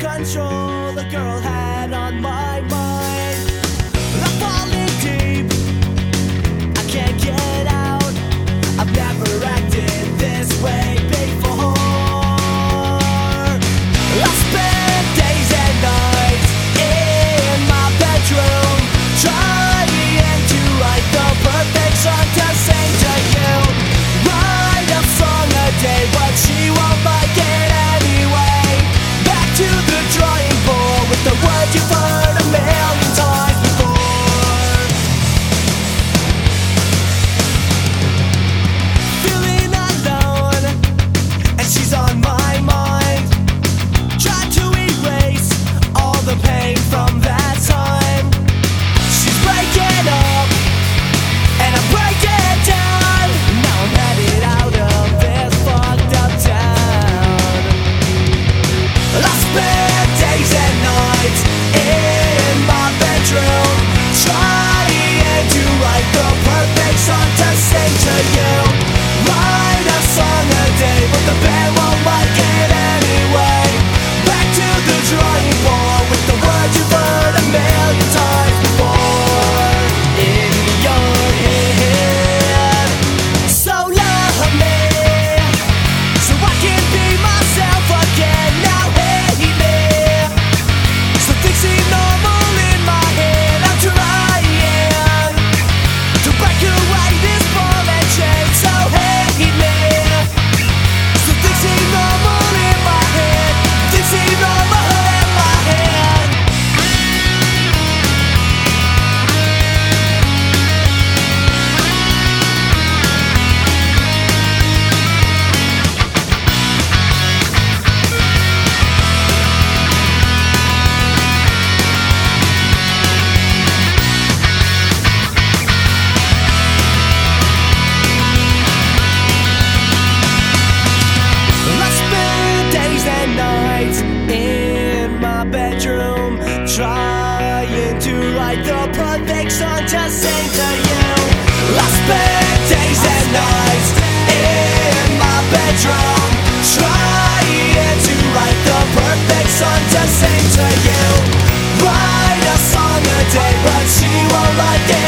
control the girl had on my mind. spare days and nights. days and nights in my bedroom, trying to write the perfect song to sing to you. I spend days and nights in my bedroom, trying to write the perfect song to sing to you. Write a song a day, but she won't like it.